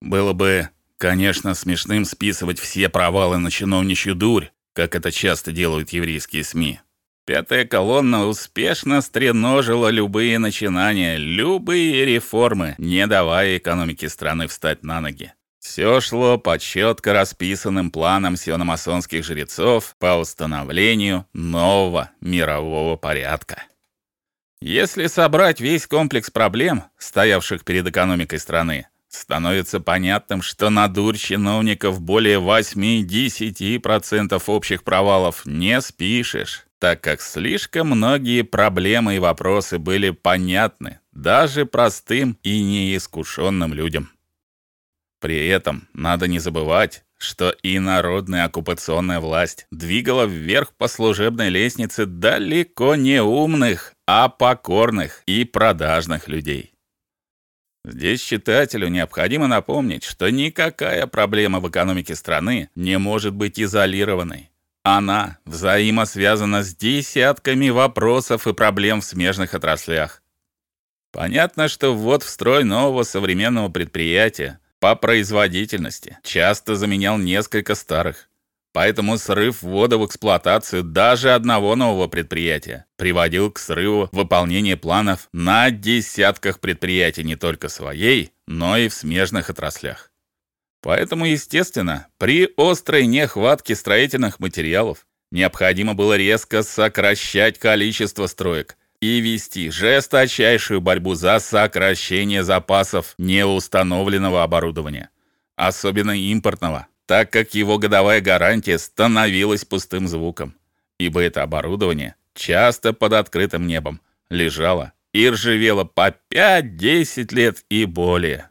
Было бы, конечно, смешным списывать все провалы на чиновничью дурь, как это часто делают еврейские СМИ. Пятая колонна успешно стреножила любые начинания, любые реформы, не давая экономике страны встать на ноги. Все шло по четко расписанным планам сиономасонских жрецов по установлению нового мирового порядка. Если собрать весь комплекс проблем, стоявших перед экономикой страны, становится понятным, что на дурь чиновников более 8-10% общих провалов не спишешь, так как слишком многие проблемы и вопросы были понятны даже простым и неискушенным людям. При этом надо не забывать, что и народная оккупационная власть двигала вверх по служебной лестнице далеко не умных, а покорных и продажных людей. Здесь читателю необходимо напомнить, что никакая проблема в экономике страны не может быть изолированной. Она взаимосвязана с десятками вопросов и проблем в смежных отраслях. Понятно, что ввод в строй нового современного предприятия по производительности часто заменял несколько старых. Поэтому срыв ввода в эксплуатацию даже одного нового предприятия приводил к срыву выполнения планов на десятках предприятий не только своей, но и в смежных отраслях. Поэтому, естественно, при острой нехватке строительных материалов необходимо было резко сокращать количество строек, и вести жесточайшую борьбу за сокращение запасов неустановленного оборудования, особенно импортного, так как его годовая гарантия становилась пустым звуком, ибо это оборудование часто под открытым небом лежало и ржавело по 5-10 лет и более.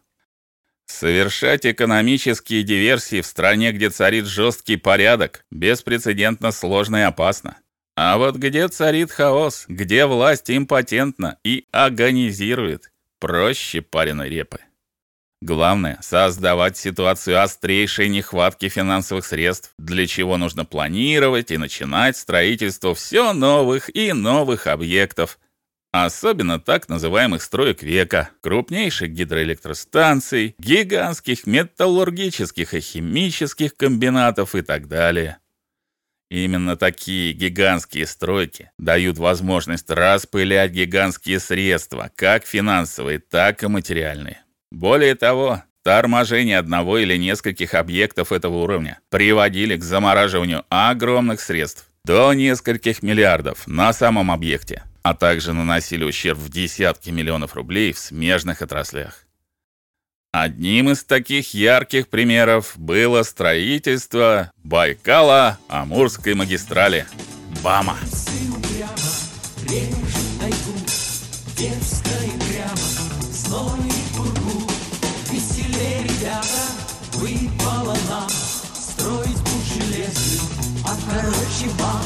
Совершать экономические диверсии в стране, где царит жесткий порядок, беспрецедентно сложно и опасно. А вот где царит хаос, где власть импотентна и агонизирует, проще пареной репы. Главное создавать ситуацию острейшей нехватки финансовых средств, для чего нужно планировать и начинать строительство все новых и новых объектов, особенно так называемых строек века, крупнейших гидроэлектростанций, гигантских металлургических и химических комбинатов и так далее. Именно такие гигантские стройки дают возможность распылять гигантские средства, как финансовые, так и материальные. Более того, торможение одного или нескольких объектов этого уровня приводили к замораживанию огромных средств до нескольких миллиардов на самом объекте, а также наносили ущерб в десятки миллионов рублей в смежных отраслях. Одним из таких ярких примеров было строительство Байкало-Амурской магистрали БАМа. Выпало нам строить путь железный, а короче вам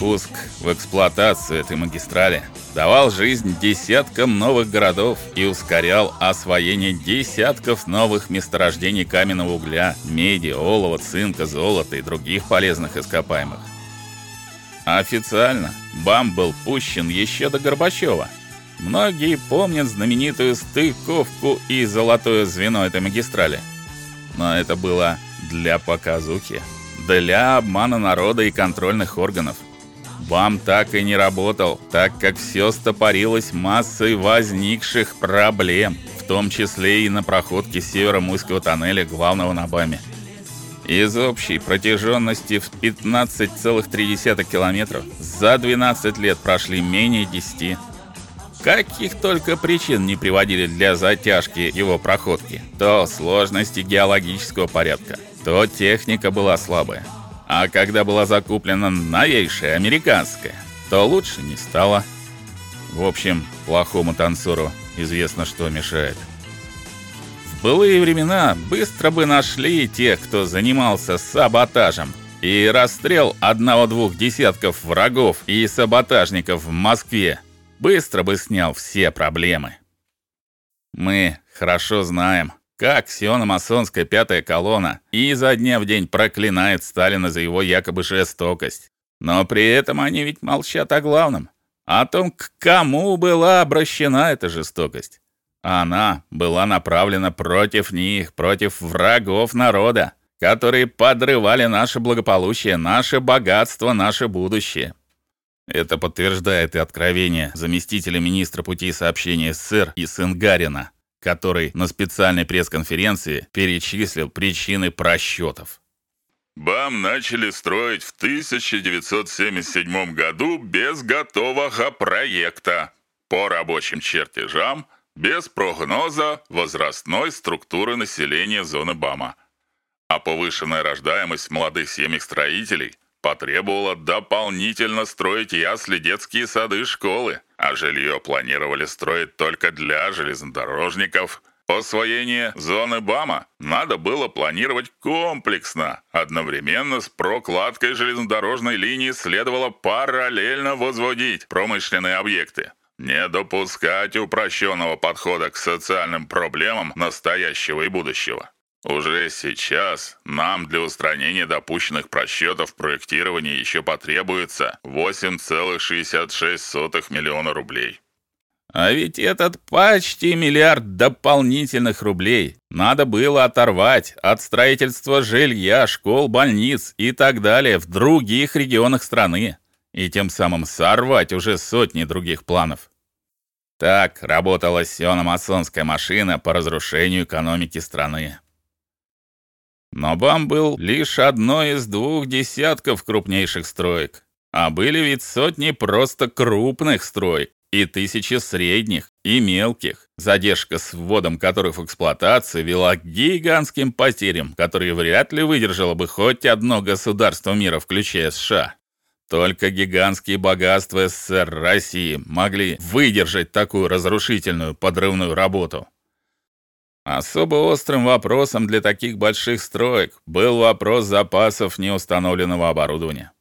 Пуск в эксплуатацию этой магистрали давал жизнь десяткам новых городов и ускорял освоение десятков новых месторождений каменного угля, меди, олова, цинка, золота и других полезных ископаемых. Официально БАМ был пущен еще до Горбачева. Многие помнят знаменитую стыковку и золотое звено этой магистрали. Но это было для показухи, для обмана народа и контрольных органов – БАМ так и не работал, так как все стопорилось массой возникших проблем, в том числе и на проходке Северомуйского тоннеля, главного на БАМе. Из общей протяженности в 15,3 километров за 12 лет прошли менее 10. Каких только причин не приводили для затяжки его проходки. То сложности геологического порядка, то техника была слабая. А когда была закуплена новейшая американская, то лучше не стало. В общем, плохому танцору известно, что мешает. В былые времена быстро бы нашли тех, кто занимался саботажем, и расстрел одного-двух десятков врагов и саботажников в Москве быстро бы снял все проблемы. Мы хорошо знаем, как сиономасонская пятая колонна изо дня в день проклинает Сталина за его якобы жестокость. Но при этом они ведь молчат о главном, о том, к кому была обращена эта жестокость. Она была направлена против них, против врагов народа, которые подрывали наше благополучие, наше богатство, наше будущее. Это подтверждает и откровение заместителя министра путей сообщения СССР Исенгарина, который на специальной пресс-конференции перечислил причины просчетов. БАМ начали строить в 1977 году без готового проекта по рабочим чертежам, без прогноза возрастной структуры населения зоны БАМа. А повышенная рождаемость молодых семьях строителей потребовала дополнительно строить ясли, детские сады школы, а жилье планировали строить только для железнодорожников. Освоение зоны БАМа надо было планировать комплексно. Одновременно с прокладкой железнодорожной линии следовало параллельно возводить промышленные объекты. Не допускать упрощенного подхода к социальным проблемам настоящего и будущего. Уже сейчас нам для устранения допущенных просчетов в проектировании еще потребуется 8,66 миллиона рублей. А ведь этот почти миллиард дополнительных рублей надо было оторвать от строительства жилья, школ, больниц и так далее в других регионах страны и тем самым сорвать уже сотни других планов. Так работала сиономасонская машина по разрушению экономики страны. Но БАМ был лишь одной из двух десятков крупнейших строек, а были ведь сотни просто крупных строек и тысячи средних и мелких, задержка с вводом которых в эксплуатацию вела к гигантским потерям, которые вряд ли выдержало бы хоть одно государство мира, включая США. Только гигантские богатства СССР России могли выдержать такую разрушительную подрывную работу. Особо острым вопросом для таких больших строек был вопрос запасов неустановленного оборудования.